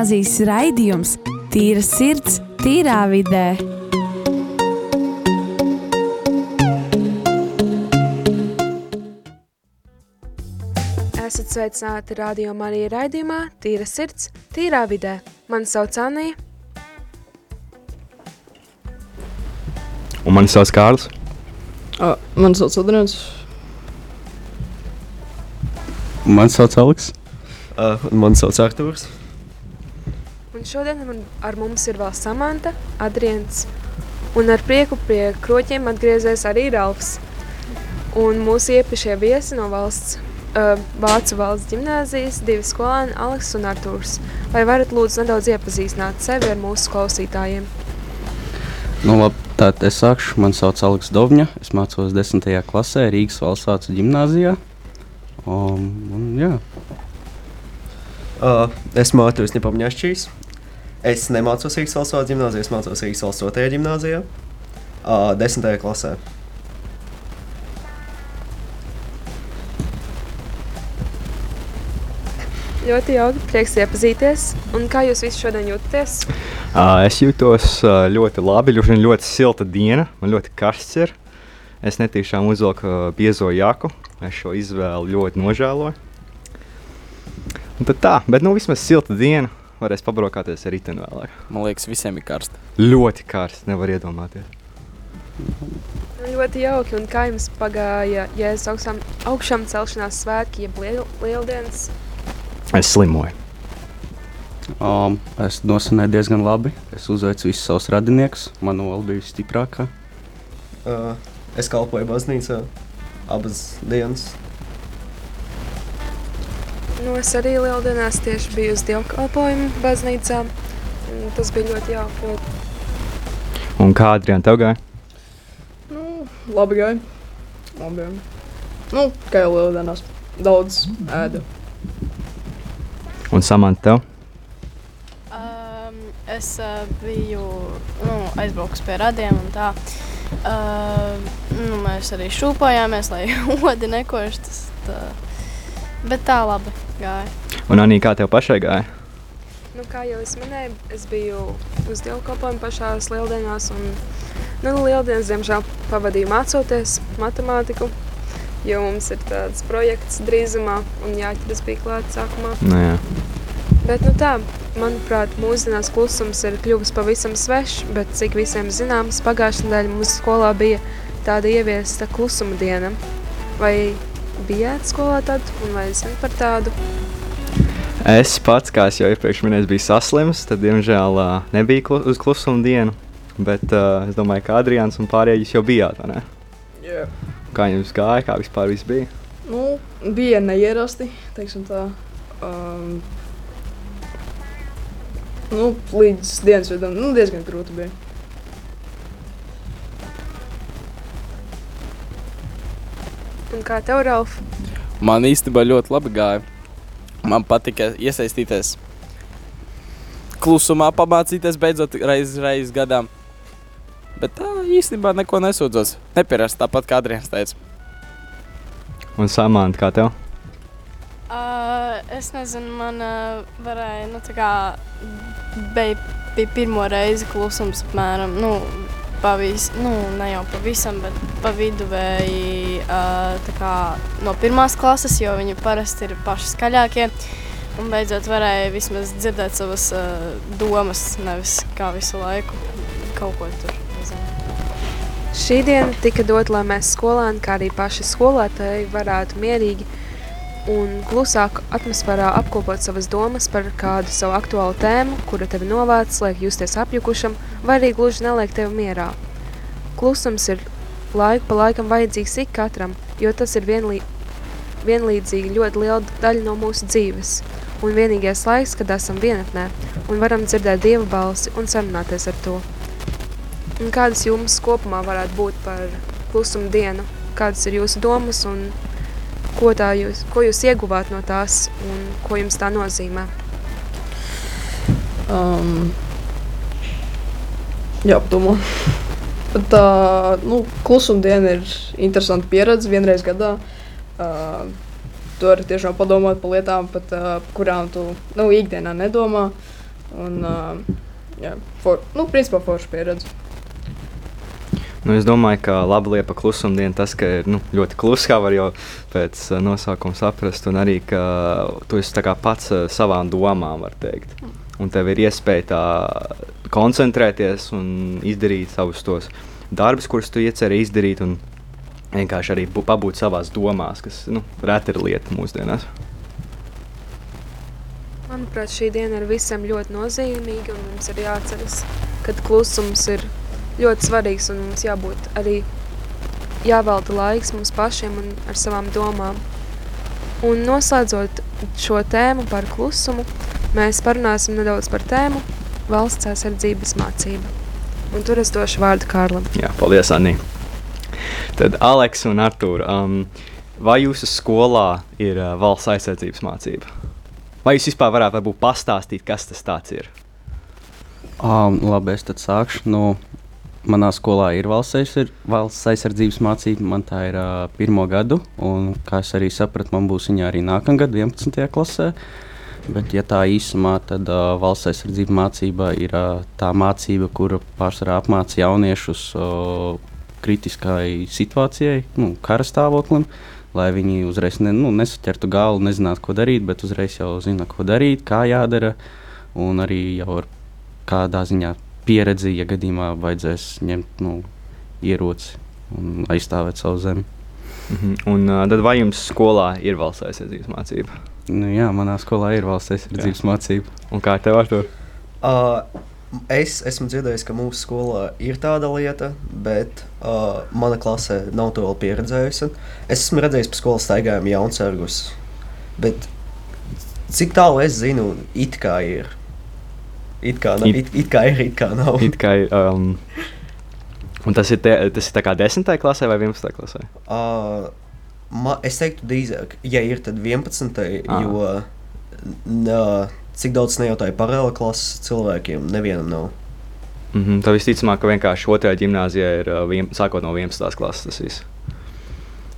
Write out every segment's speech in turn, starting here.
gimnāzijas raidījums Tīra sirds, tīrā vidē. Esat sveicināti Radio Marija raidījumā Tīra sirds, tīrā vidē. Mani sauc Anija. Un mani sauc Kārlis. Uh, man sauc Adrians. Mani sauc Aleks. Uh, man sauc Artūrs. Un šodien man, ar mums ir vēl Samanta, Adrians. Un ar prieku pie kroķiem atgriezies arī Ralfs. Un mūsu iepriekšējie viesi no valsts, uh, Vācu valsts ģimnāzijas, divi skolēni, Aleks un Artūrs. Vai varat lūdzu nedaudz iepazīstināt sevi ar mūsu klausītājiem? Nu, labi, tad es sākšu. Mani sauc Aleks Dovņa. Es mācos 10. klasē Rīgas valsts vācu ģimnāzijā. Um, un, jā. Uh, esmu Artūrs Nepamņašķīs. Es nemācos Rīgas valsts vārdu ģimnāzijā, es mācos Rīgas valsts otrajā ģimnāzijā, uh, desmitajā klasē. Ļoti jauki, prieks iepazīties. Un kā jūs visi šodien jūtaties? Uh, es jūtos uh, ļoti labi, ļoti, ļoti silta diena, man ļoti karsts ir. Es netīšām uzvilku uh, biezo jaku, es šo izvēlu ļoti nožēloju. Un tad tā, bet nu vismaz silta diena, varēs pabraukāties ar riteni vēlāk. Man liekas, visiem ir karsti. Ļoti karsts, nevar iedomāties. Ļoti jauki. Un kā jums pagāja Jēzus augšām, augšām celšanās svētki, jeb liel, lieldienas? Es slimoju. Um, es nosinēju diezgan labi. Es uzveicu visus savus radiniekus. Mana ola bija stiprākā. Uh, es kalpoju baznīcā abas dienas. Nu, es arī lieldienās tieši biju uz dievkalpojumu baznīcā. Tas bija ļoti jauki. Un kā Adrian tev gāja? Nu, labi gāja. Labi gāja. Nu, kā jau lieldienās. Daudz ēda. Un Samanta tev? Um, es uh, biju nu, aizbraucis pie radiem un tā. Uh, nu, mēs arī šūpojāmies, lai odi nekošas. Tā. Bet tā labi gāja. Un Anī, kā tev pašai gāja? Nu, kā jau es minēju, es biju uz dievkalpojumu pašās lieldienās. Un, nu, lieldienas, diemžēl, pavadīju mācoties matemātiku. Jo mums ir tāds projekts drīzumā, un jāķeras bija klāts sākumā. Nu, jā. Bet, nu tā, manuprāt, mūsdienās klusums ir kļuvis pavisam svešs, bet cik visiem zināms, pagājušajā nedēļā mūsu skolā bija tāda ieviesta klusuma diena. Vai bijāt skolā tad, un vai zināt par tādu? Es pats, kā jau iepriekš minēju, biju saslims. Tad, diemžēl, nebija klu uz klusuma dienu. Bet uh, es domāju, ka Adrians un pārējie jūs jau bijāt. vai ne? Jā. Kā jums gāja, kā vispār viss bija? Nu, bija neierasti, teiksim tā. Um, nu, līdz dienas vidam, nu, diezgan grūti bija. Un kā tev, Ralf? Man īstenībā ļoti labi gāja. Man patika iesaistīties klusumā, pamācīties beidzot reizes reiz gadā. Bet tā īstenībā neko nesūdzos. Nepierast tāpat kā Adrians teica. Un Samanta, kā tev? Uh, es nezinu, man uh, varēja, nu, tā kā bija pirmo reizi klusums apmēram, nu, pavis, nu, ne jau pavisam, bet pa viduvēji kā no pirmās klases, jo viņi parasti ir paši skaļākie. Un beidzot varēja vismaz dzirdēt savas uh, domas, nevis kā visu laiku kaut ko tur. nezinu. Šī diena tika dota, lai mēs skolēni, kā arī paši skolotāji, varētu mierīgi un klusāk atmosfērā apkopot savas domas par kādu savu aktuālu tēmu, kura tevi novāc, liek justies apjukušam, vai arī gluži neliek tevi mierā. Klusums ir laiku pa laikam vajadzīgs ik katram, jo tas ir vienlī, vienlīdzīgi ļoti liela daļa no mūsu dzīves. Un vienīgais laiks, kad esam vienatnē un varam dzirdēt Dieva balsi un sarunāties ar to. Un kādas jums kopumā varētu būt par klusuma dienu? Kādas ir jūsu domas un ko, jūs, ko jūs ieguvāt no tās un ko jums tā nozīmē? Um, jā, padomā. Bet tā, nu, klusuma diena ir interesanta pieredze vienreiz gadā. Uh, tu vari tiešām padomāt par lietām, pat, uh, kurām tu nu, ikdienā nedomā. Un, uh, jā, for, nu, principā forša pieredze. Nu, es domāju, ka laba lieta par klusumdienu tas, ka ir nu, ļoti klusa, kā var jau pēc uh, nosaukuma saprast, un arī, ka tu esi pats uh, savām domām, var teikt. Un tev ir iespēja tā koncentrēties un izdarīt savus tos darbus, kurus tu ieceri izdarīt, un vienkārši arī pabūt savās domās, kas nu, reti ir lieta mūsdienās. Manuprāt, šī diena ir visiem ļoti nozīmīga, un mums ir jāatceras, ka klusums ir ļoti svarīgs, un mums jābūt arī jāvelta laiks mums pašiem un ar savām domām. Un noslēdzot šo tēmu par klusumu, mēs parunāsim nedaudz par tēmu valsts aizsardzības mācība. Un tur es došu vārdu Kārlim. Jā, paldies, Anī. Tad Aleks un Artur, um, vai jūsu skolā ir uh, valsts aizsardzības mācība? Vai jūs vispār varētu varbūt, pastāstīt, kas tas tāds ir? Um, labi, es tad sākšu. Nu, manā skolā ir valsts, aizsar, valsts aizsardzības mācība. Man tā ir uh, pirmo gadu, un kā es arī sapratu, man būs viņa arī nākamgad, 11. klasē. Bet, ja tā īsumā, tad uh, valsts aizsardzības mācība ir uh, tā mācība, kura pārsvarā apmāca jauniešus uh, kritiskai situācijai, nu, kara stāvoklim, lai viņi uzreiz ne, nu, nesaķertu galvu, nezinātu, ko darīt, bet uzreiz jau zina, ko darīt, kā jādara, un arī jau ar kādā ziņā pieredzi, ja gadījumā vajadzēs ņemt nu, ieroci un aizstāvēt savu zemi. Mhm. Un uh, tad vai jums skolā ir valsts aizsardzības mācība? Nu, jā, manā skolā ir valsts aizsardzības mācība. Un kā tev ar to? Uh, es esmu dzirdējis, ka mūsu skolā ir tāda lieta, bet uh, mana klasē nav to vēl pieredzējusi. Es esmu redzējis pa skolas staigājumu jaunsargus, bet cik tālu es zinu, it kā ir. It kā, nav, It- it, kā ir, it kā nav. It kā, ir, um, un tas ir, te, tas ir tā kā 10. klasē vai 11. klasē? Uh, ma, es teiktu, drīzāk, ja ir, tad 11. Ah. jo nā, cik daudz nejautāju paralēli klases cilvēkiem, nevienam nav. Mm -hmm. Tā visticamāk, ka vienkārši otrajā gimnājā ir vien, sākot no 11. klases. Tas viss.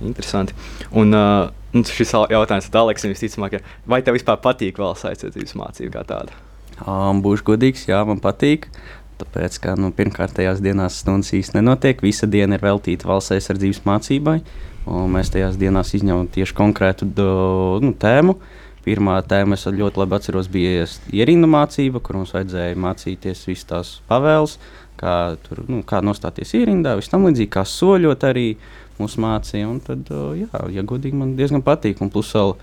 Interesanti. Un uh, nu, šis jautājums tad Aleksim visticamāk, vai tev vispār patīk valsts aizsardzības mācība kā tāda? Um, būšu godīgs, jā, man patīk. Tāpēc, ka nu, pirmkārtējās dienās stundas īstenībā nenotiek, visa diena ir veltīta valsts aizsardzības mācībai. Mēs tajās dienās izņemam tieši konkrētu do, nu, tēmu. Pirmā tēma, es ļoti labi atceros, bija ierindu mācība, kur mums vajadzēja mācīties visas tās pavēles, kā, tur, nu, kā nostāties ierindā, viss tam līdzīgi, kā soļot arī mūs mācīja. Tad, jā, ja godīgi, man diezgan patīk. Un plus vēl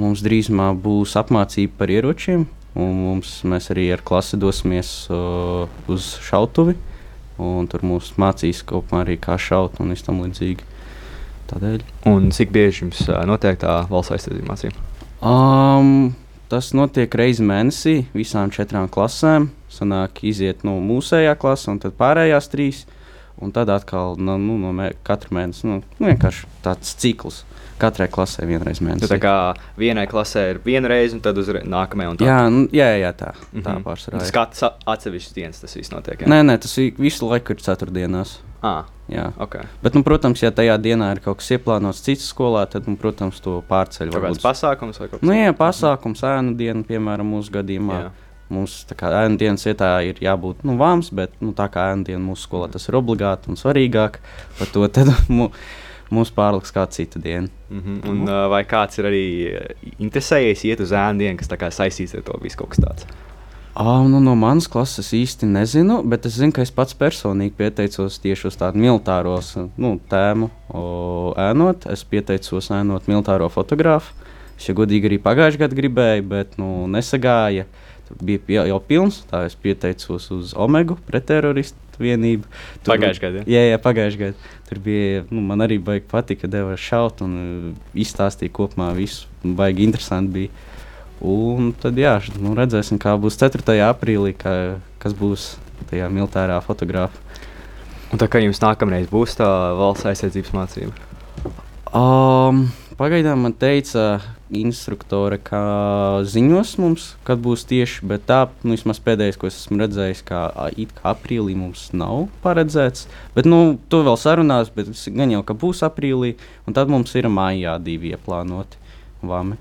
mums drīzumā būs apmācība par ieročiem. Un mums, mēs arī ar klasi dosimies uh, uz šautuvi. un Tur mums mācīs kopumā arī kā šaut un tam līdzīgi. Tādēļ. Un cik bieži jums uh, notiek tā valsts aizsardzības mācība? Um, tas notiek reizi mēnesī visām četrām klasēm. Sanāk, iziet no mūsējā klase un tad pārējās trīs. Un tad atkal no, nu, no mē, katru mēnesi. Nu, nu, vienkārši tāds cikls. Katrai klasē vienreiz Tu mēnesī. tā kā vienai klasē ir viena reize, un tad uzreiz nākamajai. tā. Jā, nu, jā, jā, tā, tā Mhm. pārsvarā. Tas katrs atsevišķs dienas tas viss notiek. jā? Nē, nē, tas vi- visu laiku ir ceturtdienās. Ah, Jā. ok. Bet, nu, protams, ja tajā dienā ir kaut kas ieplānots cits skolā, tad, nu, protams, to pārceļ. Kaut kāds pasākums vai kaut kas Nu, jā, pasākums, ēnu diena, piemēram, mūsu gadījumā. Jā. Mums tā kā ēnu dienas vietā ir jābūt nu, vāms, bet nu, tā kā ēnu diena mūsu skolā tas ir obligāti un svarīgāk, par to tad mu, mums pārliks kā cita diena. Mm -hmm. Un, uh, vai kāds ir arī uh, interesējies iet uz ēnu dienu, kas saistīts ar to visu kaut kas tāds? Oh, nu, no manas klases īsti nezinu, bet es zinu, ka es pats personīgi pieteicos tieši uz tādu militāro nu, tēmu, o, ēnot. Es pieteicos ēnot militāro fotografu. Es jau godīgi arī pagājušajā gadā gribēju, bet nu, nesagāja. Bija pie- jau pilns, tā es pieteicos uz Omega pretteroristu vienību. Tur- Pagājušajā gadā, Jā, jā, pagājušajā gadā. Tur bija, nu, man arī baigi patika, ka deva šaut un uh, izstāstīja kopumā visu. Baigi interesanti bija. Un tad, jā, nu, redzēsim, kā būs 4. aprīlī, kā, kas būs tajā militārā fotografā. Un tā kā jums nākamreiz būs tā valsts aizsardzības mācība? Um, pagaidām man teica, instruktore, ka ziņos mums, kad būs tieši, bet tā, nu, vismaz pēdējais, ko es esmu redzējis, ka it kā aprīlī mums nav paredzēts. Bet, nu, to vēl sarunās, bet gan jau, ka būs aprīlī, un tad mums ir maijā divi ieplānoti vami.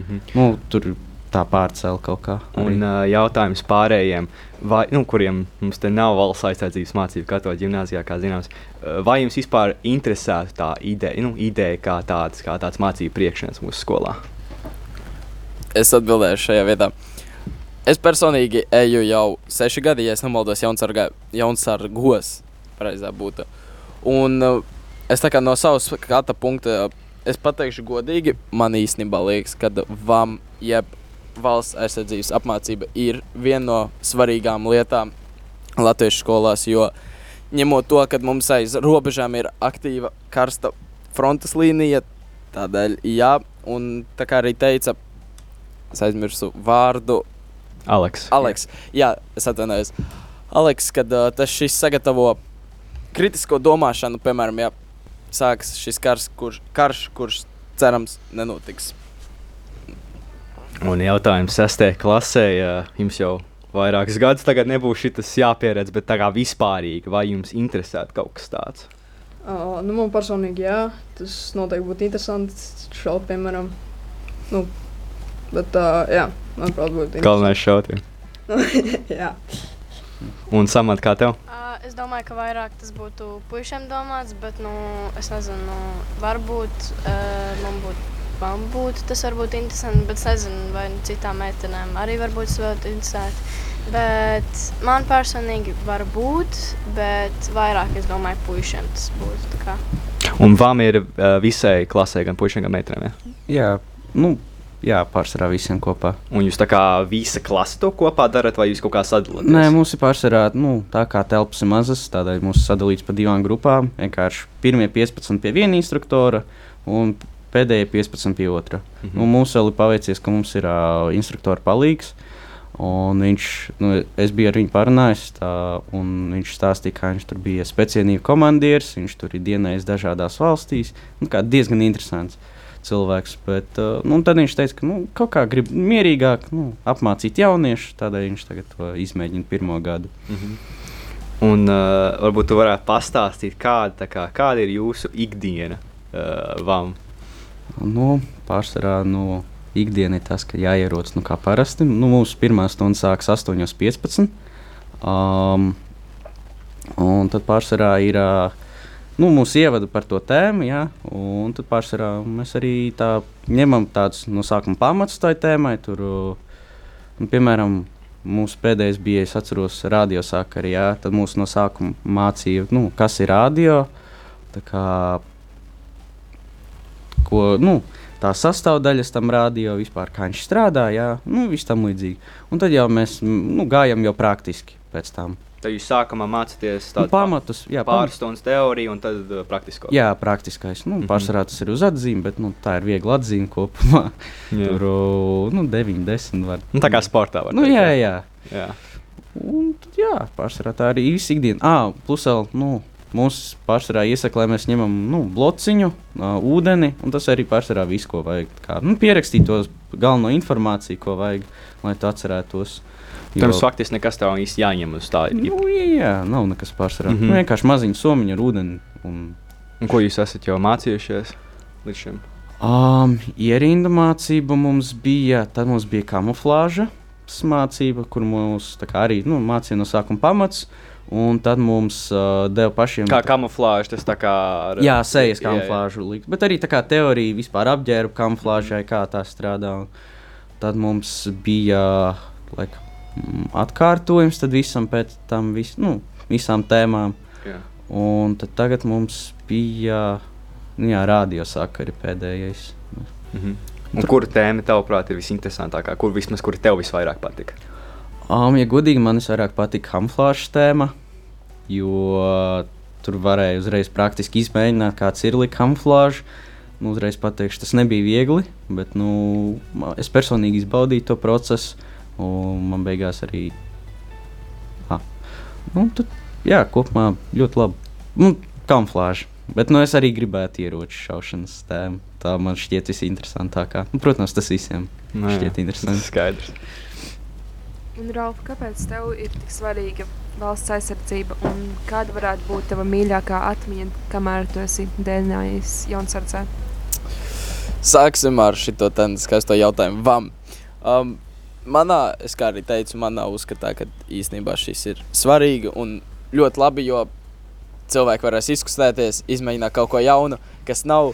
Mhm. Nu, tur tā pārcēla kaut kā. arī. Un uh, jautājums pārējiem, vai, nu, kuriem mums te nav valsts aizsardzības mācību katoļu ģimnāzijā, kā zināms, vai jums vispār interesētu tā ideja, nu, ideja kā, tāds, kā tāds mācību priekšnieks mūsu skolā? Es atbildēšu šajā vietā. Es personīgi eju jau seši gadi, ja es nemaldos, jaunsargā- jaunsargos. Pareizā būtu. Un uh, es tā kā no savas skata punkta, es pateikšu godīgi, man īstenībā liekas, ka VAM, jeb valsts aizsardzības apmācība ir viena no svarīgām lietām Latvijas skolās, jo ņemot to, ka mums aiz robežām ir aktīva karsta frontes līnija, tādēļ jā, un tā kā arī teica, es aizmirsu vārdu. Aleks. Aleks. Jā, es atvainojos. Aleks, kad uh, tas šis sagatavo kritisko domāšanu, piemēram, ja sāks šis kars, kurš, karš, kurš cerams nenotiks. Un jautājums sestajā klasē, ja jums jau vairākus gadus tagad nebūs šis jāpieredz, bet tā kā vispārīgi, vai jums interesētu kaut kas tāds? Uh, nu, man personīgi, jā, tas noteikti būtu interesanti. Šaut, piemēram, nu, bet, uh, jā, manuprāt, būtu interesanti. Galvenais šaut. jā. Un samat kā tev? Uh, es domāju, ka vairāk tas būtu puišiem domāts, bet nu, es nezinu, nu, varbūt uh, man būtu. Man būtu tas varbūt interesanti, bet es nezinu, vai nu citām meitenēm arī varbūt tas būtu interesanti. Bet man personīgi var būt, bet vairāk es domāju, puišiem tas būtu. tā kā. Un vam ir uh, visai klasē, gan puišiem, gan meitenēm. Ja? Jā, nu, jā, pārsvarā visiem kopā. Un jūs tā kā visa klase to kopā darat, vai jūs kaut kā sadalāt? Nē, mums ir pārsvarā nu, tā kā telpas ir mazas, tādēļ mums sadalīts pa divām grupām. Vienkārši pirmie 15 pie viena instruktora un pēdējie 15 pie otra. Mm. -hmm. Un mums vēl ir paveicies, ka mums ir uh, instruktora palīgs. Un viņš, nu, es biju ar viņu parunājis, tā, un viņš stāstīja, ka viņš tur bija speciālīgs komandieris. Viņš tur ir dienējis dažādās valstīs. Nu, diezgan interesants cilvēks. Bet, uh, nu, tad viņš teica, ka nu, kaut kā grib mierīgāk nu, apmācīt jauniešus. Tādēļ viņš tagad to izmēģina pirmo gadu. Mhm. Un uh, varbūt tu varētu pastāstīt, kāda, kā, kāda ir jūsu ikdiena uh, vam. Nu, pārsvarā nu, ikdiena ir tas, ka jāierodas nu, kā parasti. Nu, mūsu pirmā stunda sākas 8.15. Um, un tad pārsvarā ir nu, mūsu ievada par to tēmu. Jā, un tad pārsvarā mēs arī tā ņemam tādus no sākuma pamatus tai tēmai. Tur, nu, piemēram, mūsu pēdējais bija, es atceros, radio sakarā. Jā, tad mūsu no sākuma mācīja, nu, kas ir radio. Tā kā, ko, nu, tā sastāvdaļas tam rādio, vispār kā viņš strādā, jā, nu, viss tam līdzīgi. Un tad jau mēs nu, gājam jau praktiski pēc tam. Tad jūs sākumā mācāties Nu, tādu pamatus, jā, pāris stundas teoriju un tad uh, praktisko. Jā, praktiskais. Nu, Mhm. pārsvarā tas ir uz atzīmi, bet nu, tā ir viegla atzīme kopumā. Jā. Tur nu, 9, 10 var. Nu, tā kā sportā var Nu, teikt, jā, jā. jā. Un, tad, jā, pārsvarā tā arī viss ikdiena. Ah, plus vēl, nu, mums pārsvarā iesaka, lai mēs ņemam nu, blociņu, uh, ūdeni, un tas arī pārsvarā viss, ko vajag. Kā, nu, pierakstīt to galveno informāciju, ko vajag, lai tu atcerētos. Pirms faktiski nekas tev īsti jāņem uz tā. Nu, jā, nav nekas pārsvarā. Mm. -hmm. nu, vienkārši maziņu somiņu ar ūdeni. Un, Un ko jūs esat jau mācījušies līdz šim? Um, ierinda mācība mums bija, tad mums bija kamuflāža mācība, kur mums kā arī nu, mācīja no sākuma pamats, un tad mums uh, deva pašiem. Kā kamuflāža, tas tā kā ar Jā, sejas kamuflāžu likt, bet arī tā kā teorija vispār apģērba kamuflāžai, kā tā strādā. Un Tad mums bija laik, mm, atkārtojums tad visam pēc tam, vis, nu, visām tēmām. Jā. Un tad tagad mums bija, nu jā, radio sakari pēdējais. Mhm. Un kura tēma tavuprāt ir visinteresantākā? Kur vismaz kur tev visvairāk patika? Um, ja godīgi, man visvairāk patīk kamuflāžas tēma, jo tur varēja uzreiz praktiski izmēģināt, kāds ir līnija kamuflāža. Nu, uzreiz pateikšu, tas nebija viegli, bet nu, es personīgi izbaudīju to procesu, un man beigās arī. Ah. Nu, tad, jā, kopumā ļoti labi. Nu, kamuflāža. Bet nu, es arī gribētu ieroču šaušanas tēmu. Tā man šķiet visinteresantākā. Nu, protams, tas visiem Nu, jā, šķiet interesanti. tas ir Skaidrs. Un, Ralf, kāpēc tev ir tik svarīga valsts aizsardzība un kāda varētu būt tava mīļākā atmiņa, kamēr tu esi dēļinājis Jaunzārdzē? Sāksim ar šo tādu skaisto jautājumu. Vam. Um, manā, es kā arī teicu, manā uzskatā, ka īstenībā šis ir svarīgi un ļoti labi, jo cilvēki varēs izkustēties, izmēģināt kaut ko jaunu, kas nav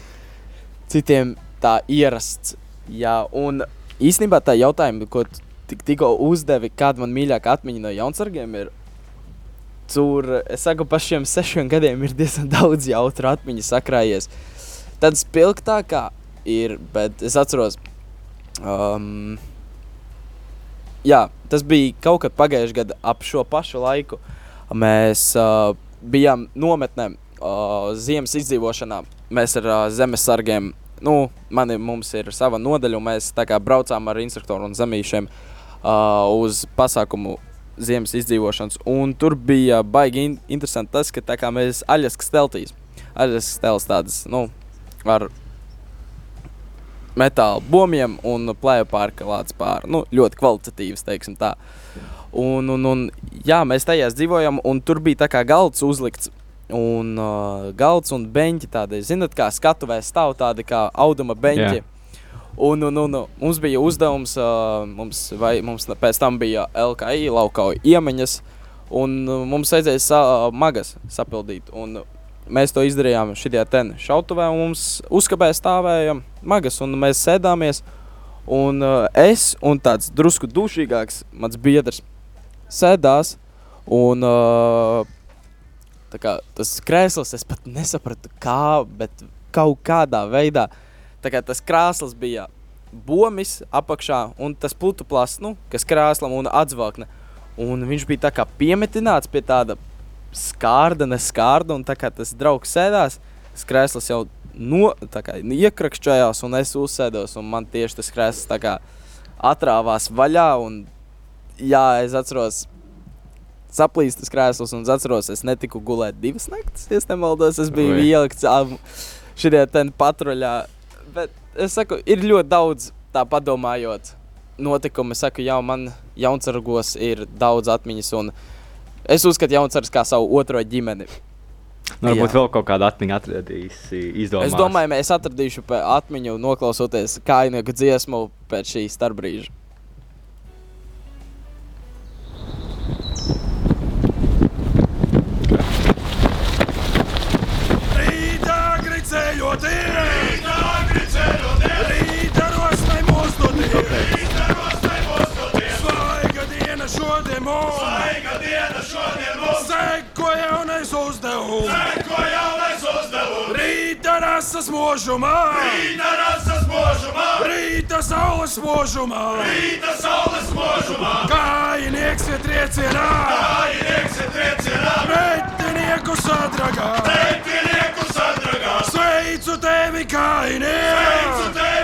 citiem tā ierasts. Jā, un īstenībā tā jautājuma, ko tik, tikko uzdevi, kāda man mīļākā atmiņa no jaunsargiem ir, tur, es saku, pa šiem sešiem gadiem ir diezgan daudz jautru atmiņu sakrājies. Tad spilgtākā ir, bet es atceros, um, jā, tas bija kaut kad pagājušajā gadā ap šo pašu laiku. Mēs uh, bijām nometnē uh, ziemas izdzīvošanā. Mēs ar uh, zemesargiem, nu, mani, mums ir sava nodaļa, un mēs tā kā braucām ar instruktoru un zemīšiem uh, uz pasākumu ziemas izdzīvošanas. Un tur bija baigi in interesanti tas, ka tā kā mēs aļaskas teltīs, aļaskas telts tādas, nu, ar metāla bomiem un plēju pārkalāts pāri. Nu, ļoti kvalitatīvs, teiksim tā. Un, un, un, jā, mēs tajās dzīvojam, un tur bija tā kā galds uzlikts. Un uh, galds un beņķi tādi, zinot, kā skatuvē stāv tādi kā auduma beņķi. Jā. Un, un, un mums bija uzdevums, mums, vai, mums pēc tam bija LKI laukauja iemaņas, un mums vajadzēja sa, magas sapildīt. Un mēs to izdarījām šajā ten šautavē, un mums uzkabē stāvēja magas, un mēs sēdāmies. Un es un tāds drusku dušīgāks mans biedrs sēdās, un kā, tas krēsls, es pat nesapratu kā, bet kaut kādā veidā tas krāsls bija bomis apakšā un tas putu plasts, nu, kas krāslam un atzvalkne. Un viņš bija tā kā piemetināts pie tāda skārda, neskārda, un tā kā tas draugs sēdās, tas krēsls jau no, kā iekrakšķojās, un es uzsēdos, un man tieši tas krēsls tā kā atrāvās vaļā, un jā, es atceros, saplīst tas krēsls, un es atceros, es netiku gulēt divas naktis, ja es nemaldos, es biju Oi. ielikts šajā ten patruļā, bet es saku, ir ļoti daudz tā padomājot notikumu. Es saku, jā, man jaunsargos ir daudz atmiņas, un es uzskatu jaunsargus kā savu otro ģimeni. Nu, varbūt Jā. vēl kaut kāda atmiņa atradīsi, izdomās. Es domāju, mēs atradīšu atmiņu, noklausoties kainieku dziesmu pēc šī starpbrīža. Rasas mūžumā! Rīta rasas mūžumā! Rīta saules mūžumā! Rīta saules mūžumā! Kājinieks ir triecienā! Kājinieks ir triecienā! Pretinieku sadragā! Pretinieku sadragā! Sveicu tevi, kājinieks! Sveicu tevi,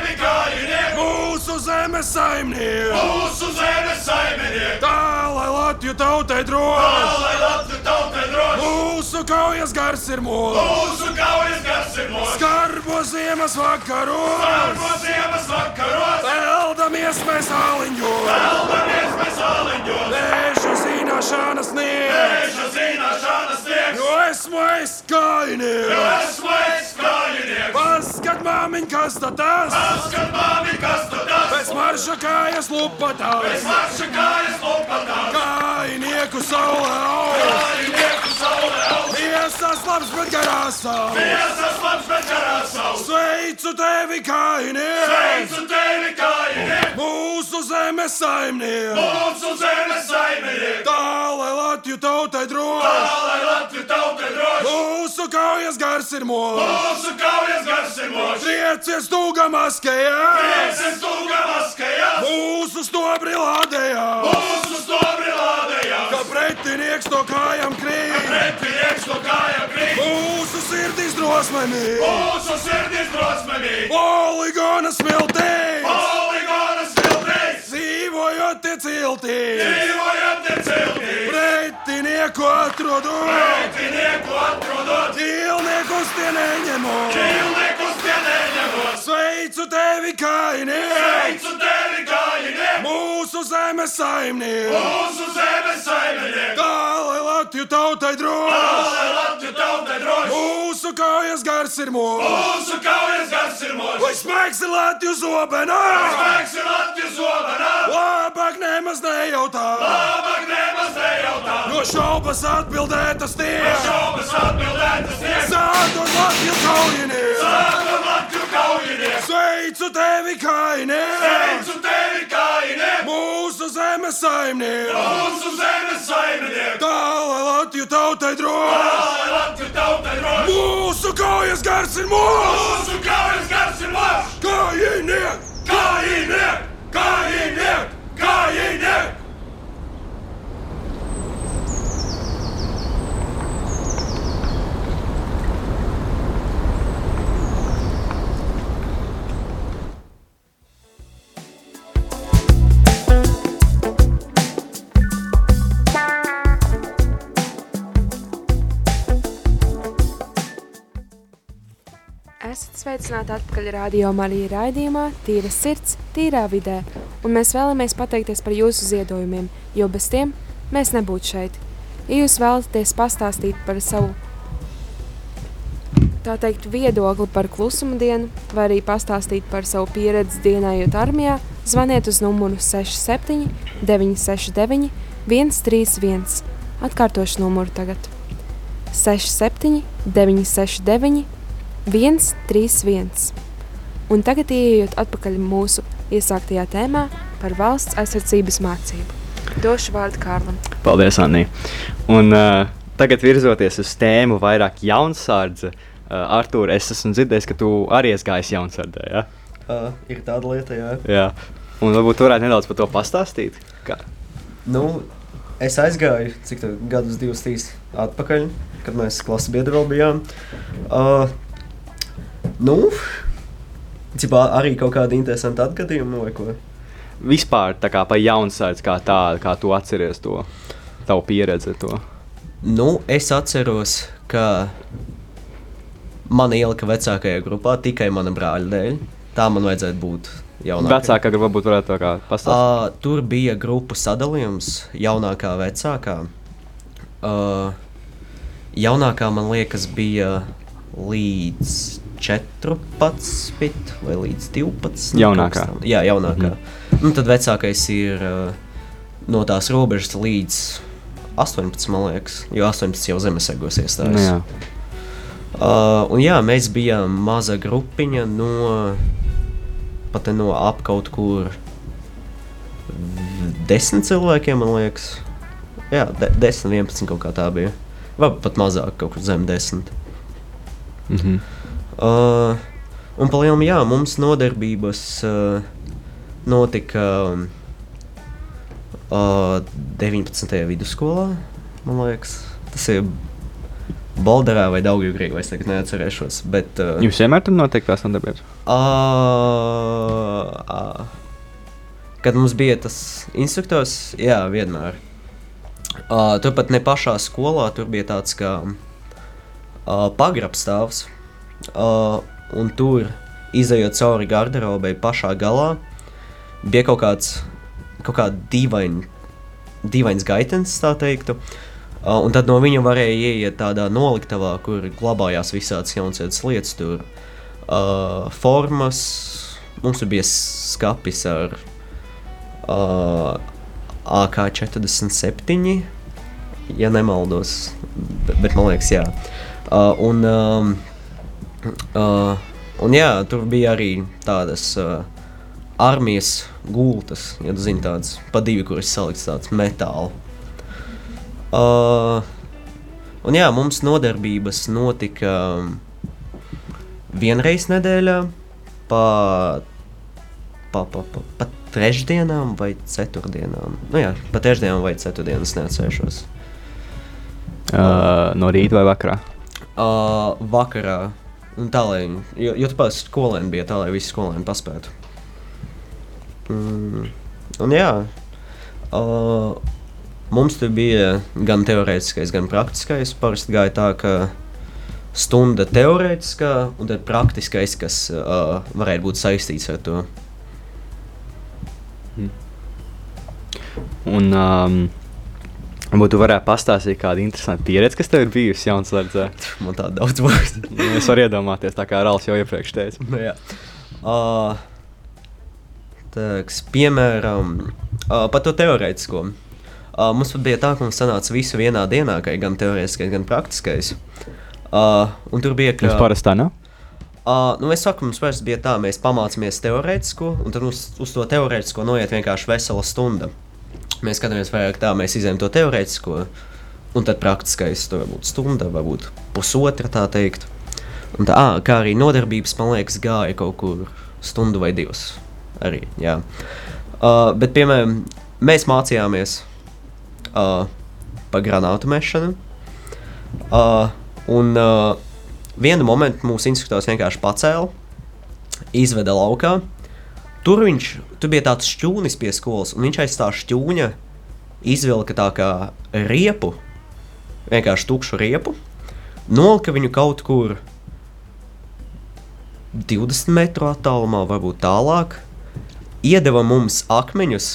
zemes saimnieks! Mūsu zemes saimnieks! Tā, lai Latviju tautai droši! Tā, lai Latviju tautai droši! Mūsu kaujas gars ir mūžs! Mūsu kaujas gars ir mūžs! Skarbo ziemas vakaros! Skarbo ziemas vakaros! Peldamies mēs āliņos! Peldamies mēs āliņos! Lēšu zināšanas sniegs! Lēšu zināšanas sniegs! Jo esmu es kājinieks! Jo esmu es kājinieks! Paskat māmiņ, kas tas? Paskat māmiņ, kas tas? Pēc marša kājas lupatās! Pēc marša kājas lupatās! Kājinieku saulē aug! Labs, bet garās aug! Miesas labs, bet garās aug! Sveicu tevi, kājinieks! Sveicu tevi, kājinieks! Mūsu zemes saimnieks! Mūsu zemes saimnieks! Tā, lai Latviju tautai droši! Tā, lai Latviju tautai droši! Mūsu kaujas gars ir mūžs! Mūsu kaujas gars ir mūžs! Triecies tūga maskajā! Triecies tūga maskajā! Mūsu stobri lādējā! Mūsu stobri lādējā! Kā pretinieks to kājām krīt! Kā pretinieks to kājām krīt! Mūsu sirdīs drosmeni! Mūsu sirdīs drosmeni! Poligona smiltī! Poligona! Dzīvojot tie ciltī! Dzīvojot tie ciltī! Pretinieku atrodot! Pretinieku atrodot! Ķīlniekus tie neņemot! Ķīlniekus tie neņemot! Sveicu tevi, kājinieks! Sveicu tevi, kājinieks! Mūsu zemes saimnieks! Mūsu zemes saimnieks! Tā, lai Latviju tautai droši! Tā, lai Latviju tautai droši! Mūsu Mūsu kaujas gars ir mūžs! Mūsu kaujas gars ir mūžs! Lai spēks ir Latvijas zobenā! Spēks ir Latvijas zobenā! Labāk nemaz nejautā! Labāk nemaz nejautā! No šaubas atbildētas tie! No šaubas atbildētas tie! Sākot Latvijas kaujinieks! Kaujinieks! Sveicu tevi, kainieks! Sveicu tevi, kainieks! Mūsu zemes saimnieks! Mūsu zemes saimnieks! Tā lai Latviju tautai droši! Tā lai Latviju tautai droši! Mūsu kaujas gars ir mūžs! Mūsu kaujas gars ir mūžs! Kājiniek! Kājiniek! Kājiniek! Kājiniek! Esat sveicināti atpakaļ radio Marija raidījumā Tīra sirds, tīrā vidē, un mēs vēlamies pateikties par jūsu ziedojumiem, jo bez tiem mēs nebūtu šeit. Ja jūs vēlaties pastāstīt par savu tā teikt, viedokli par klusuma dienu, vai arī pastāstīt par savu pieredzi dienējot armijā, zvaniet uz numuru 67 969 131. Atkārtošu numuru tagad 67 969 131. Un tagad ieejot atpakaļ mūsu iesāktajā tēmā par valsts aizsardzības mācību. Došu vārdu Kārlim. Paldies, Anī. Un uh, tagad virzoties uz tēmu vairāk jaunsardze, uh, Artūr, es esmu dzirdējis, ka tu arī esi gājis jaunsardē, ja? Uh, ir tāda lieta, jā. Jā. Un varbūt tu varētu nedaudz par to pastāstīt? Kā? Nu, es aizgāju, cik tā gadus, divus, trīs atpakaļ, kad mēs klases biedri vēl bijām. Uh, nu, cipā arī kaut kādi interesanti atgadījumi vai ko? Vispār tā kā par jaunsardzi kā tādu, kā tu atceries to, tavu pieredzi to. Nu, es atceros, ka man ielika vecākajā grupā tikai mana brāļa dēļ. Tā man vajadzētu būt jaunākajai. Vecākā grupa varbūt varētu tā kā pastāstīt. Uh, tur bija grupu sadalījums, jaunākā, vecākā. Uh, jaunākā, man liekas, bija līdz 14 vai līdz 12. Jaunākā. tam. Jā, jaunākā. Mm. Nu, tad vecākais ir uh, no tās robežas līdz 18, man liekas, jo 18 jau zemesēgos Nu, iestājas. jā. Uh, un jā, mēs bijām maza grupiņa no no ap kaut kur desmit cilvēkiem, man liekas. Jā, de, 10, 11 kaut kā tā bija. Vai pat mazāk, kaut kur zem 10. Mhm. Uh, un palielam, jā, mums nodarbības uh, notika uh, 19. vidusskolā, man liekas. Tas ir Balderā vai Daugavgrī, vai es tagad neatcerēšos. Bet, uh, Jums vienmēr tur notiek tās nodarbības? Uh, uh, kad mums bija tas instruktors, jā, vienmēr. Uh, turpat ne pašā skolā, tur bija tāds kā uh, pagrabstāvs. Uh, un tur, izējot cauri garderobei pašā galā, bija kaut kāds kaut kā dīvain, dīvains gaitens, tā teiktu. Uh, un tad no viņa varēja ieiet tādā noliktavā, kur glabājās visādas jaunas lietas. Tur uh, formas, mums tur bija skapis ar uh, AK-47, ja nemaldos, bet man liekas, jā. Uh, un, um, uh, un jā, tur bija arī tādas uh, armijas gultas, ja tu zini, tādas pa divi, kuras salikts tāds metāls. Uh, un jā, mums nodarbības notika um, vienreiz nedēļā, pa, pa, pa, pa, pa trešdienām vai ceturtdienām. Nu jā, pa trešdienām vai ceturtdienām es neatcerēšos. Uh, no rīta vai vakarā? Uh, vakarā. Un tā, lai, jo, jo tāpēc skolēni bija tā, lai visi skolēni paspētu. Mm, un jā, uh, mums tur bija gan teorētiskais, gan praktiskais. Parasti gāja tā, ka stunda teorētiskā un tad praktiskais, kas uh, varētu būt saistīts ar to. Un um, Varbūt tu varētu pastāstīt kādu interesantu pieredzi, kas tev ir bijusi Jaunzēdzē. Man tā daudz būs. Nu, es varu iedomāties, tā kā Rāls jau iepriekš teica. Nu, jā. uh, tāks, piemēram, uh, par to teorētisko. Uh, mums bija tā, ka mums sanāca visu vienā dienā, ka gan teorētiskais, gan praktiskais. Uh, un tur bija Jums parasti tā nav? Uh, nu, es saku, mums parasti bija tā, mēs pamācāmies teorētisko, un tad uz, uz to teorētisko noiet vienkārši vesela stunda. Mēs skatāmies vairāk tā, mēs izējām to teorētisko, un tad praktiskais tur varbūt stunda, varbūt pusotra tā teikt. Un tā, ā, kā arī nodarbības, man liekas, gāja kaut kur stundu vai divas. Arī, jā. Uh, bet, piemēram, mēs mācījāmies uh, par granātu mešanu. Uh, un uh, vienu momentu mūsu instruktors vienkārši pacēla, izveda laukā. Tur viņš tur bija tāds šķūnis pie skolas, un viņš aiz tā šķūņa izvilka tā kā riepu, vienkārši tukšu riepu, nolika viņu kaut kur 20 metru attālumā, varbūt tālāk, iedeva mums akmeņus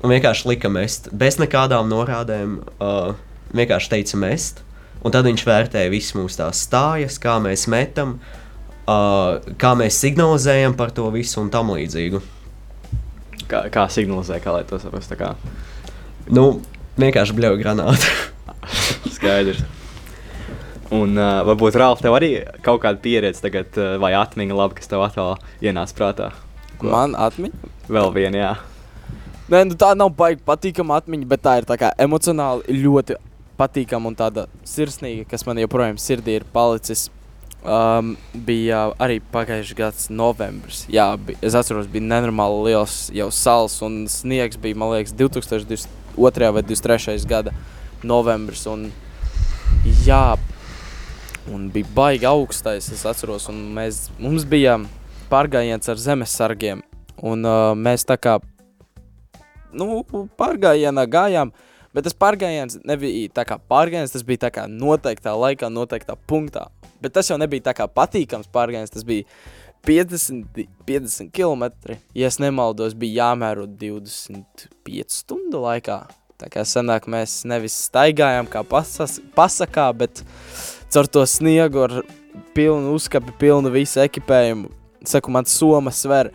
un vienkārši lika mest, bez nekādām norādēm, uh, vienkārši teica mest. Un tad viņš vērtēja visas mūsu tās stājas, kā mēs metam, kā mēs signalizējam par to visu un tam līdzīgu. Kā, kā signalizē, kā lai to saprastu? Nu, vienkārši bļauj granātu. Skaidrs. Un uh, varbūt Rāls, tev arī kaut kāda pieredze tagad, uh, vai atmiņa labi, kas tev atkal ienāca prātā? Man atmiņa? Vēl viena, jā. Nē, nu tā nav baigta patīkama atmiņa, bet tā ir tā kā emocionāli ļoti patīkama un tāda sirsnīga, kas man joprojām sirdī ir palicis. Um, bija arī pagājušā gada novembris. Jā, bija, es atceros, bija nenormāli liels jau sals un sniegs. Bija, man liekas, 2022. vai 2023. gada novembris. Un, jā, un bija baigi augstais. Es atceros, un mēs, mums bija pārgājiens ar zemesargiem. Un uh, mēs tā kā nu, pārgājienā gājām. Bet tas pārgājiens nebija tā kā pārgājiens, tas bija tā kā noteiktā laikā, noteiktā punktā. Bet tas jau nebija tā kā patīkams pārgājiens, tas bija 50, 50 km. Ja es nemaldos, bija jāmēro 25 stundu laikā. Tā kā sanāk, mēs nevis staigājām kā pasas, pasakā, bet caur to sniegu ar pilnu uzkapi, pilnu visu ekipējumu. Saku, man soma sver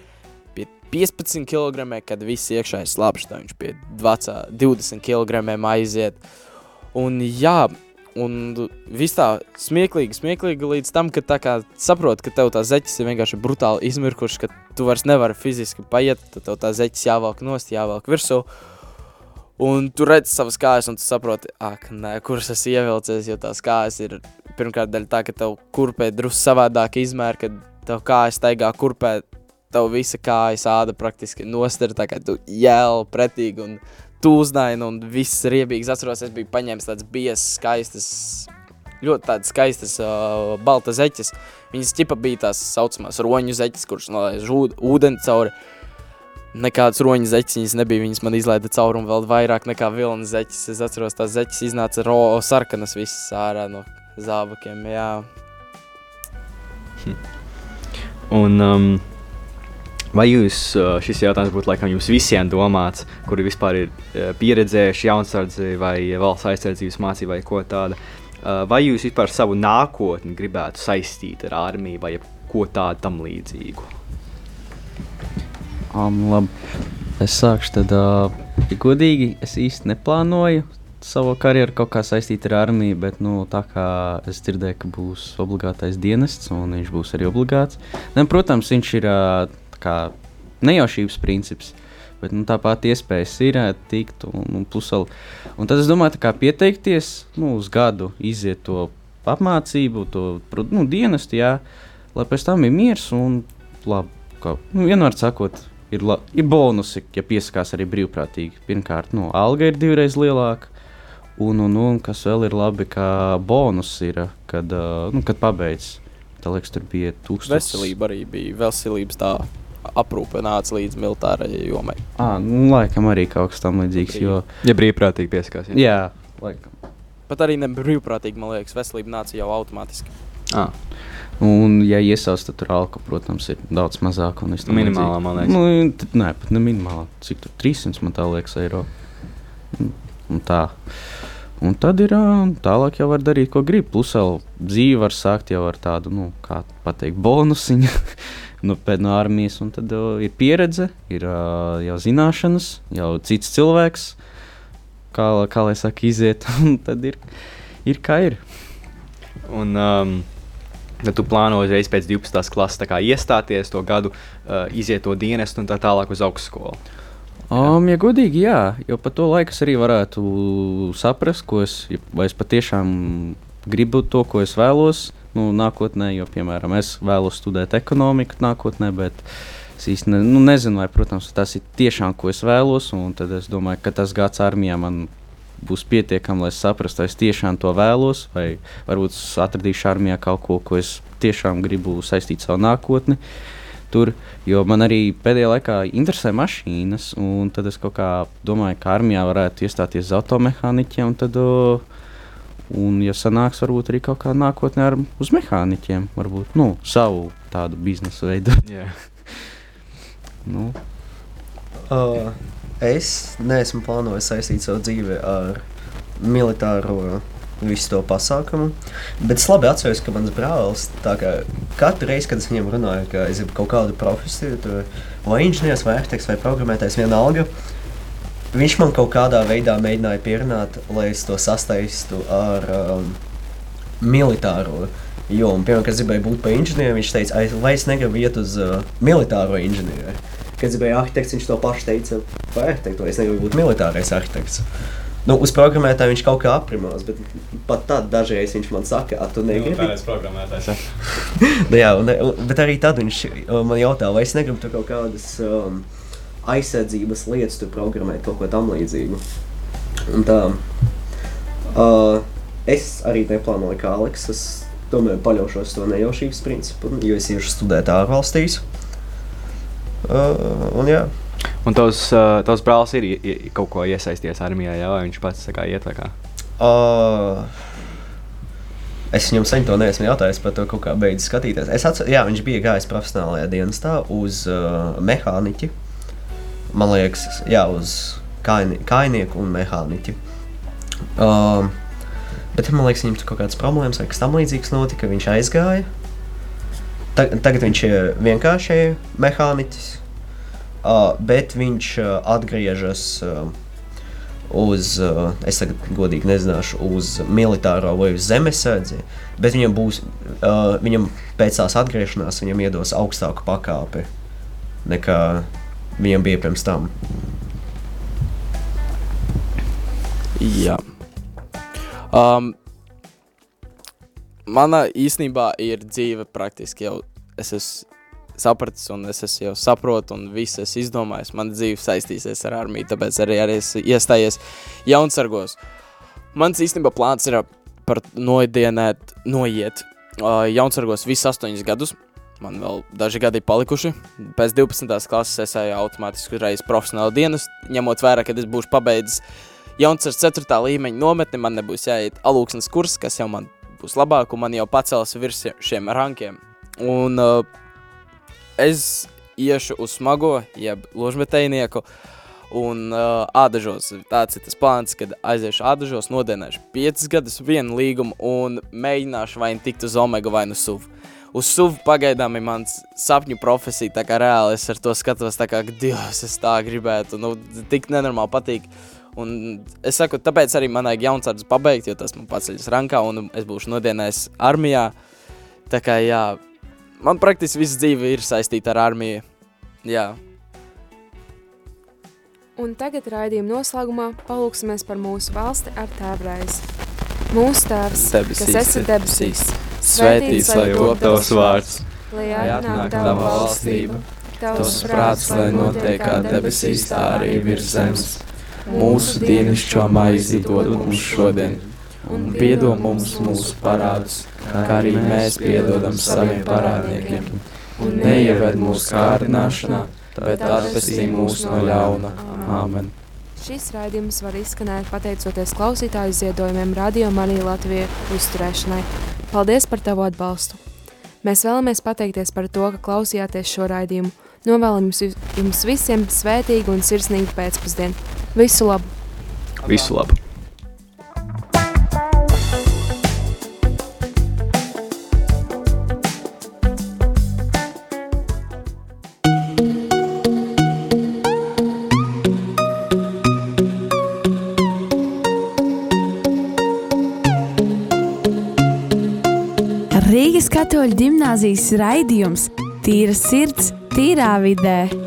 15 kg, kad viss iekšā ir slapjš, tad viņš pie 20, 20 kg aiziet. Un jā, un viss tā smieklīgi, smieklīgi līdz tam, ka tā kā saprot, ka tev tā zeķis ir vienkārši brutāli izmirkušas, ka tu vairs nevari fiziski paiet, tad tev tā zeķis jāvelk nost, jāvelk virsū. Un tu redz savas kājas, un tu saproti, ak, nē, kuras es ievilcies, jo tās kājas ir pirmkārt daļa tā, ka tev kurpē drusku savādāk izmēra, kad tev kājas staigā kurpē, tev visa kājas āda praktiski noster, tā kā tu jēl pretīgi un tūznaini un viss riebīgs. Atceros, es biju paņēmis tāds bies, skaistas, ļoti tādas skaistas uh, balta zeķes. Viņas ķipa bija tās saucamās roņu zeķes, kuras nolaiž ūdeni cauri. Nekādas roņa zeķes viņas nebija. Viņas man izlaida caurumu vēl vairāk nekā vilna zeķes. Es atceros, tās zeķes iznāca ro sarkanas visas ārā no zābakiem. Jā. Un, um, vai jūs, šis jautājums būtu laikam jums visiem domāts, kuri vispār ir pieredzējuši jaunsardzi vai valsts aizsardzības mācību vai ko tādu? Vai jūs vispār savu nākotni gribētu saistīt ar armiju vai ko tādu tam līdzīgu? Um, labi. Es sākšu tad, uh, godīgi, es īsti neplānoju savu karjeru kaut kā saistīt ar armiju, bet nu, tā kā es dzirdēju, ka būs obligātais dienests un viņš būs arī obligāts. Ne, protams, viņš ir uh, nejaušības princips. Bet nu, tāpat iespējas ir tikt, un, un, pusal. un tad es domāju, kā pieteikties nu, uz gadu, iziet to apmācību, to nu, dienestu, jā, lai pēc tam ir miers un labi. Kā, nu, vienmēr sakot, ir, la, ir bonusi, ja piesakās arī brīvprātīgi. Pirmkārt, nu, alga ir divreiz lielāka. Un, un, un kas vēl ir labi, ka bonus ir, kad, uh, nu, kad pabeigts. Tā liekas, tur bija tūkstoši. Veselība arī bija veselības tā aprūpe nāca līdz militārajai jomai. Ah, nu, laikam arī kaut kas tam līdzīgs. Jo... Ja brīvprātīgi piesakās. Jā, jā laikam. Pat arī ne brīvprātīgi, man liekas, veselība nāca jau automātiski. Ah. Un, ja iesaistīts, tad tur alka, protams, ir daudz mazāka. Minimālā, man liekas. Nu, t- nē, pat ne minimālā. Cik tur 300 man tā liekas eiro? un tā. Un tad ir tālāk jau var darīt, ko grib. Plus vēl dzīve var sākt jau ar tādu, nu, kā pateikt, bonusiņu nu, no armijas. Un tad uh, ir pieredze, ir uh, jau zināšanas, jau cits cilvēks, kā, kā lai saka, iziet. Un tad ir, ir kā ir. Un, um, Tad tu plāno uzreiz pēc 12. klases iestāties to gadu, uh, iziet to dienestu un tā tālāk uz augstskolu. Um, ja godīgi, jā, jo pa to laiku es arī varētu saprast, ko es, ja- vai es patiešām gribu to, ko es vēlos nu, nākotnē. Jo, piemēram, es vēlos studēt ekonomiku nākotnē, bet es īsti ne, nu, nezinu, vai protams, tas ir tiešām, ko es vēlos. Tad es domāju, ka tas gads armijā man būs pietiekami, lai saprastu, vai es tiešām to vēlos, vai varbūt atradīšu armijā kaut ko, ko es tiešām gribu saistīt savu nākotni tur, jo man arī pēdējā laikā interesē mašīnas, un tad es kaut kā domāju, ka armijā varētu iestāties automehāniķiem, tad, o, un, ja sanāks, varbūt arī kaut kā nākotnē ar, uz mehāniķiem, varbūt, nu, savu tādu biznesu veidu. Yeah. nu, Uh, es neesmu plānojis saistīt savu dzīvi ar militāro visu to pasākumu. Bet es labi atceros, ka mans brālis tā kā katru reizi, kad es viņam runāju, ka es gribu kaut kādu profesiju, vai inženieris, vai arhitekts, vai programmētājs, vienalga. Viņš man kaut kādā veidā mēģināja pierunāt, lai es to sastaistu ar um, militāro jomu. Piemēram, kad gribēju būt par inženieri, viņš teica, "Ai, vai es negribu iet uz uh, militāro inženieri. Kad gribēju arhitekts, viņš to pašu teica par arhitektu, es negribu būt militārais arhitekts. Nu, uz programmētāju viņš kaut kā aprimās, bet pat tad dažreiz viņš man saka, ka tu negribi. programmētājs. Ja? nu, jā, un, un, bet arī tad viņš uh, man jautā, vai es negribu tur kaut kādas um, aizsardzības lietas tur programmēt, kaut ko tam līdzīgu. Un tā, uh, es arī neplānoju kā Aleks, es tomēr paļaušos to nejaušības principu, jo es iešu studēt ārvalstīs. Uh, un jā. Un tavs, uh, tavs brālis ir kaut ko iesaistījies armijā, jā, vai viņš pats tā kā iet vai kā? Uh, es viņam sen to neesmu jautājis par to, kaut kā beidz skatīties. Es atceros, jā, viņš bija gājis profesionālajā dienestā uz uh, mehāniķi. Man liekas, jā, uz kaini, kainieku un mehāniķi. Uh, bet man liekas, viņam tur kaut kādas problēmas vai kas tam līdzīgs notika, viņš aizgāja. Ta, tagad viņš ir vienkārši mehāniķis, uh, bet viņš uh, atgriežas. Uh, uz, uh, es tagad godīgi nezināšu, uz militāro vai uz zemesardzi, bet viņam būs, uh, viņam pēc tās atgriešanās, viņam iedos augstāku pakāpi nekā viņam bija pirms tam. Jā. Um, mana īstenībā ir dzīve praktiski jau. Es esmu sapratis, un es esmu jau saprotu, un viss esmu izdomājis. Mana dzīve saistīsies ar armiju, tāpēc arī, arī esmu iestājies jaunsargos. Mans īstenībā plāns ir par noidienēt, noiet uh, jaunsargos visus astoņus gadus. Man vēl daži gadi palikuši. Pēc 12. klases es eju automātiski uzreiz profesionālu dienas, ņemot vērā, ka es būšu pabeidzis jauns ar 4. līmeņa nometni, man nebūs jāiet alūksnes kurs, kas jau man būs labāk, un man jau pacels virs šiem rankiem. Un uh, es iešu uz smago, jeb ložmetējnieku, un uh, ādažos. Tāds ir tas plāns, kad aiziešu ādažos, nodienēšu 5 gadus vienu līgumu un mēģināšu vai nu tikt uz omega vai nu suvu. Uz suvu pagaidām ir mans sapņu profesija, tā kā reāli es ar to skatos, kā, Dievs, es tā gribētu, nu, tik nenormāli patīk. Un es saku, tāpēc arī man vajag jaunsardz pabeigt, jo tas man paceļas rankā un es būšu nodienējis armijā. Tā kā, jā, man praktiski viss dzīve ir saistīta ar armiju. Jā. Un tagad raidījuma noslēgumā palūksimies par mūsu valsti ar tēvreiz. Mūsu tēvs, Debesīs, kas esi debesīs, Svētīts, lai top tavs vārds, lai atnāk tava valstība, tavs prāts, lai notiek kā debesīs, tā arī virs zemes. Mūsu dienascho maizi dod mums šodien, un piedod mums mūsu parādus, kā arī mēs piedodam saviem parādniekiem. Un neieved mūsu kārdināšanā, bet atpestī mūs no ļauna. Āmen. Šis raidījums var izskanēt pateicoties klausītāju ziedojumiem Radio Marija Latvija uzturēšanai. Paldies par tavu atbalstu! Mēs vēlamies pateikties par to, ka klausījāties šo raidījumu. Novēlam jums, jums visiem svētīgu un sirsnīgu pēcpusdienu. Visu labu! Visu labu! Katoļu ģimnāzijas raidījums Tīra sirds, tīrā vidē.